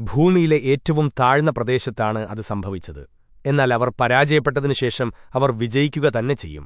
ഭൂമിയിലെ ഏറ്റവും താഴ്ന്ന പ്രദേശത്താണ് അത് സംഭവിച്ചത്. എന്നാൽ അവർ പരാജയപ്പെട്ടതിനുശേഷം അവർ വിജയിക്കുക തന്നെ ചെയ്യും.